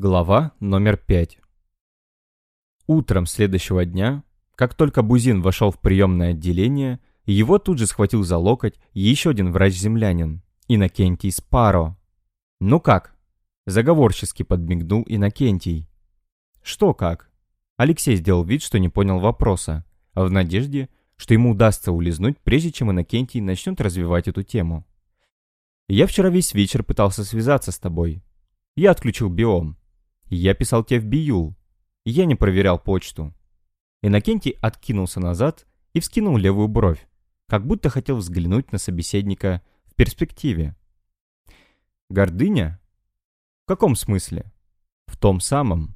Глава номер пять. Утром следующего дня, как только Бузин вошел в приемное отделение, его тут же схватил за локоть еще один врач-землянин, Иннокентий Спаро. «Ну как?» – заговорчески подмигнул Иннокентий. «Что как?» Алексей сделал вид, что не понял вопроса, а в надежде, что ему удастся улизнуть, прежде чем Иннокентий начнет развивать эту тему. «Я вчера весь вечер пытался связаться с тобой. Я отключил биом. Я писал тебе в Биюл. Я не проверял почту. Иннокентий откинулся назад и вскинул левую бровь, как будто хотел взглянуть на собеседника в перспективе. Гордыня? В каком смысле? В том самом.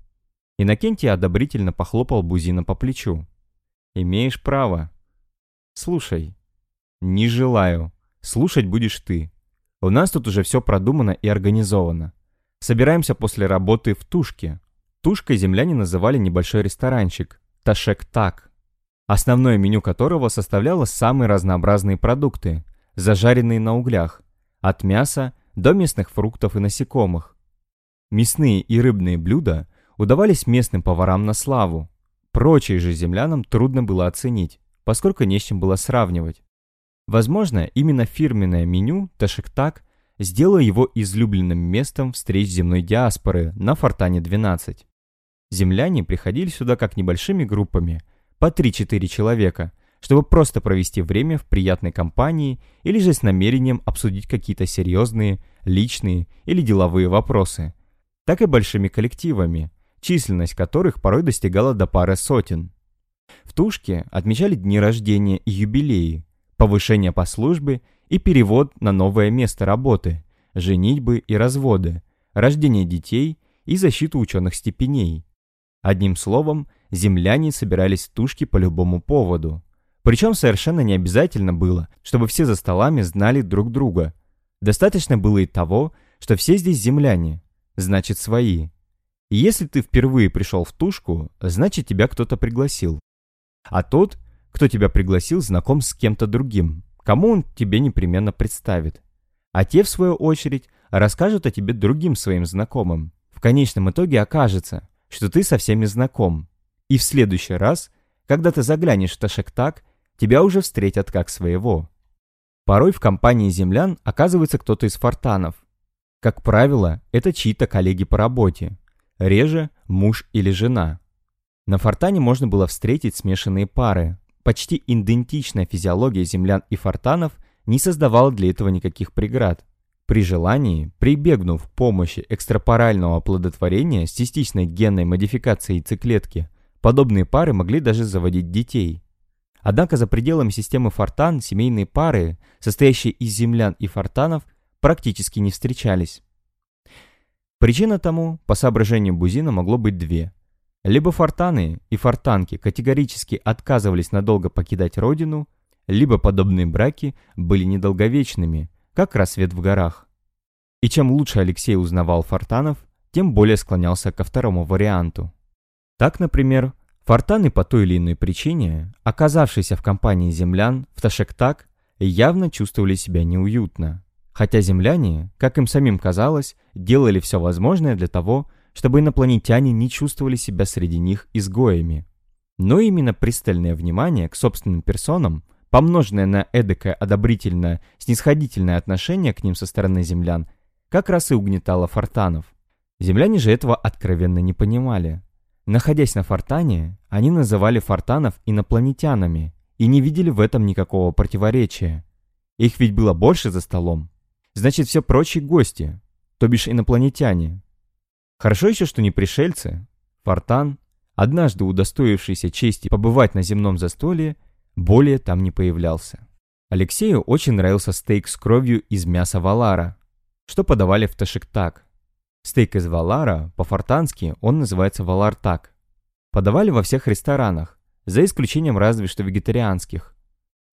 Иннокентий одобрительно похлопал Бузина по плечу. Имеешь право. Слушай. Не желаю. Слушать будешь ты. У нас тут уже все продумано и организовано. Собираемся после работы в Тушке. Тушкой земляне называли небольшой ресторанчик – Ташек-Так, основное меню которого составляло самые разнообразные продукты, зажаренные на углях, от мяса до местных фруктов и насекомых. Мясные и рыбные блюда удавались местным поварам на славу. Прочие же землянам трудно было оценить, поскольку не с чем было сравнивать. Возможно, именно фирменное меню Ташек-Так сделало его излюбленным местом встреч земной диаспоры на Фортане-12. Земляне приходили сюда как небольшими группами, по 3-4 человека, чтобы просто провести время в приятной компании или же с намерением обсудить какие-то серьезные, личные или деловые вопросы, так и большими коллективами, численность которых порой достигала до пары сотен. В Тушке отмечали дни рождения и юбилеи, повышение по службе и перевод на новое место работы, женитьбы и разводы, рождение детей и защиту ученых степеней. Одним словом, земляне собирались в тушки по любому поводу. Причем совершенно не обязательно было, чтобы все за столами знали друг друга. Достаточно было и того, что все здесь земляне, значит свои. И если ты впервые пришел в тушку, значит тебя кто-то пригласил. А тот, кто тебя пригласил, знаком с кем-то другим, кому он тебе непременно представит. А те, в свою очередь, расскажут о тебе другим своим знакомым. В конечном итоге окажется, что ты со всеми знаком. И в следующий раз, когда ты заглянешь в Ташектак, тебя уже встретят как своего. Порой в компании землян оказывается кто-то из фортанов. Как правило, это чьи-то коллеги по работе. Реже муж или жена. На фортане можно было встретить смешанные пары, Почти идентичная физиология землян и фортанов не создавала для этого никаких преград. При желании, прибегнув к помощи экстрапорального оплодотворения с частичной генной модификацией яйцеклетки, подобные пары могли даже заводить детей. Однако за пределами системы фортан семейные пары, состоящие из землян и фортанов, практически не встречались. Причина тому, по соображению Бузина, могло быть две – либо фортаны и фортанки категорически отказывались надолго покидать родину, либо подобные браки были недолговечными, как рассвет в горах. И чем лучше Алексей узнавал фортанов, тем более склонялся ко второму варианту. Так, например, фортаны по той или иной причине, оказавшиеся в компании землян в Ташектак, явно чувствовали себя неуютно. Хотя земляне, как им самим казалось, делали все возможное для того, чтобы инопланетяне не чувствовали себя среди них изгоями. Но именно пристальное внимание к собственным персонам, помноженное на эдакое одобрительное, снисходительное отношение к ним со стороны землян, как раз и угнетало фортанов. Земляне же этого откровенно не понимали. Находясь на фортане, они называли фортанов инопланетянами и не видели в этом никакого противоречия. Их ведь было больше за столом. Значит, все прочие гости, то бишь инопланетяне, Хорошо еще, что не пришельцы. Фортан, однажды удостоившийся чести побывать на земном застолье, более там не появлялся. Алексею очень нравился стейк с кровью из мяса валара, что подавали в Ташиктак. Стейк из валара, по-фортански, он называется валартак. Подавали во всех ресторанах, за исключением разве что вегетарианских.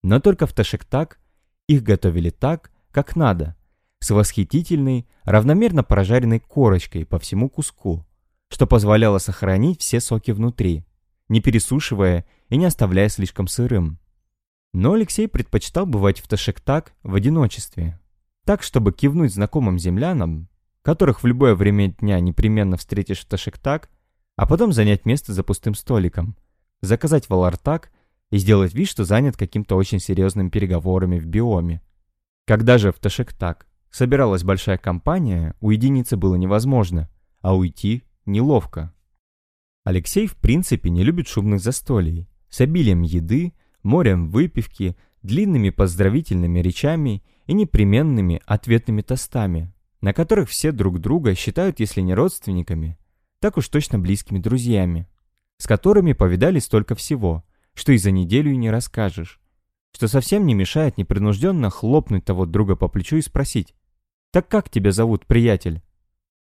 Но только в Ташиктак их готовили так, как надо, с восхитительной, равномерно прожаренной корочкой по всему куску, что позволяло сохранить все соки внутри, не пересушивая и не оставляя слишком сырым. Но Алексей предпочитал бывать в Ташектак в одиночестве, так, чтобы кивнуть знакомым землянам, которых в любое время дня непременно встретишь в Ташиктак, а потом занять место за пустым столиком, заказать валартак и сделать вид, что занят каким-то очень серьезным переговорами в биоме. Когда же в Ташиктак собиралась большая компания, уединиться было невозможно, а уйти неловко. Алексей в принципе не любит шумных застолий, с обилием еды, морем выпивки, длинными поздравительными речами и непременными ответными тостами, на которых все друг друга считают, если не родственниками, так уж точно близкими друзьями, с которыми повидали столько всего, что и за неделю и не расскажешь, что совсем не мешает непринужденно хлопнуть того друга по плечу и спросить «Так как тебя зовут, приятель?»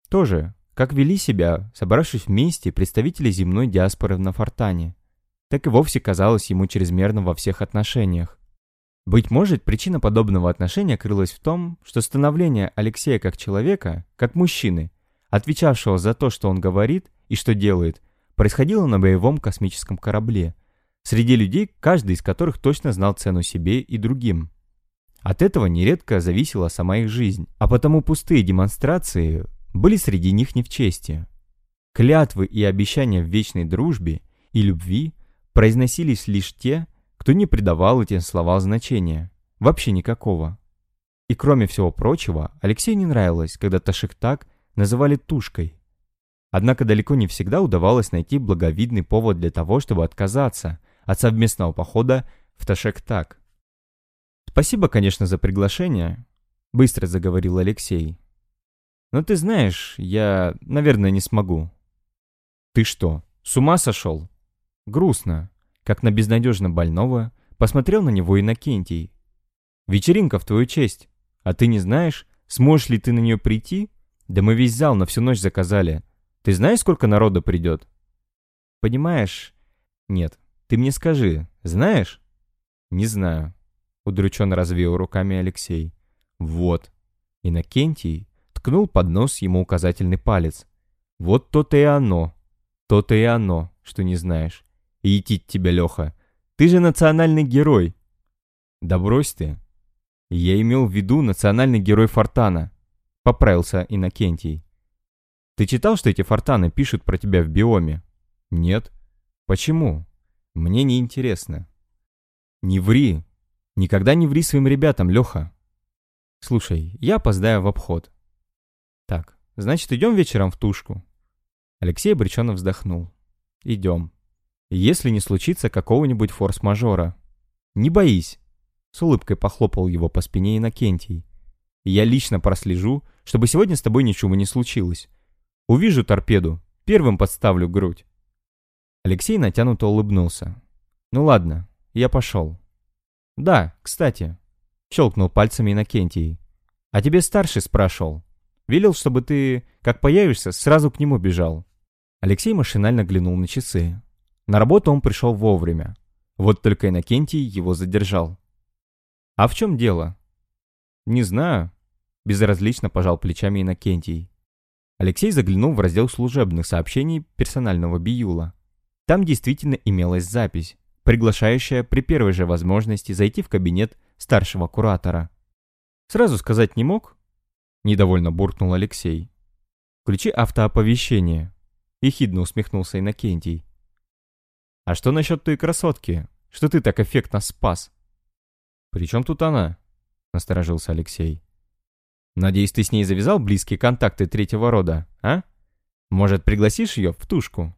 Тоже, как вели себя, собравшись вместе представители земной диаспоры на Фортане, так и вовсе казалось ему чрезмерно во всех отношениях. Быть может, причина подобного отношения крылась в том, что становление Алексея как человека, как мужчины, отвечавшего за то, что он говорит и что делает, происходило на боевом космическом корабле, среди людей, каждый из которых точно знал цену себе и другим. От этого нередко зависела сама их жизнь, а потому пустые демонстрации были среди них не в чести. Клятвы и обещания в вечной дружбе и любви произносились лишь те, кто не придавал этим словам значения, вообще никакого. И кроме всего прочего, Алексею не нравилось, когда Ташиктак называли тушкой. Однако далеко не всегда удавалось найти благовидный повод для того, чтобы отказаться от совместного похода в Ташиктак. «Спасибо, конечно, за приглашение», — быстро заговорил Алексей. «Но ты знаешь, я, наверное, не смогу». «Ты что, с ума сошел?» Грустно, как на безнадежно больного, посмотрел на него Иннокентий. «Вечеринка в твою честь, а ты не знаешь, сможешь ли ты на нее прийти? Да мы весь зал на всю ночь заказали. Ты знаешь, сколько народа придет?» «Понимаешь?» «Нет, ты мне скажи, знаешь?» «Не знаю», — удрученно развеял руками Алексей. «Вот». Иннокентий ткнул под нос ему указательный палец. «Вот то-то и оно, то-то и оно, что не знаешь. Етить тебя, Леха. Ты же национальный герой. Да брось ты. Я имел в виду национальный герой Фортана. Поправился Иннокентий. Ты читал, что эти Фортаны пишут про тебя в биоме? Нет. Почему? Мне не интересно. Не ври. Никогда не ври своим ребятам, Леха. Слушай, я опоздаю в обход. Так, значит, идем вечером в тушку? Алексей обреченно вздохнул. Идем если не случится какого-нибудь форс-мажора. Не боись, с улыбкой похлопал его по спине Иннокентий. Я лично прослежу, чтобы сегодня с тобой ничего не случилось. Увижу торпеду, первым подставлю грудь. Алексей натянуто улыбнулся. Ну ладно, я пошел. Да, кстати, щелкнул пальцами Иннокентий. А тебе старший спрашивал. Велел, чтобы ты, как появишься, сразу к нему бежал. Алексей машинально глянул на часы. На работу он пришел вовремя. Вот только Иннокентий его задержал. «А в чем дело?» «Не знаю», — безразлично пожал плечами Иннокентий. Алексей заглянул в раздел служебных сообщений персонального биюла. Там действительно имелась запись, приглашающая при первой же возможности зайти в кабинет старшего куратора. «Сразу сказать не мог?» — недовольно буркнул Алексей. «Включи автооповещение», — ехидно усмехнулся Иннокентий. «А что насчет той красотки? Что ты так эффектно спас?» «При чем тут она?» — насторожился Алексей. «Надеюсь, ты с ней завязал близкие контакты третьего рода, а? Может, пригласишь ее в тушку?»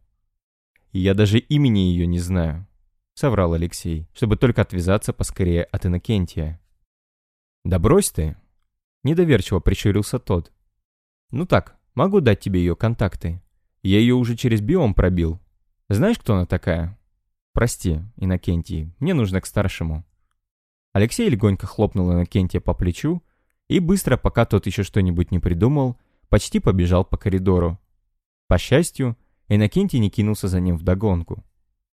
«Я даже имени ее не знаю», — соврал Алексей, чтобы только отвязаться поскорее от Иннокентия. «Да брось ты!» — недоверчиво прищурился тот. «Ну так, могу дать тебе ее контакты. Я ее уже через биом пробил, знаешь, кто она такая? Прости, Иннокентий, мне нужно к старшему. Алексей легонько хлопнул Иннокентия по плечу и быстро, пока тот еще что-нибудь не придумал, почти побежал по коридору. По счастью, Иннокентий не кинулся за ним вдогонку.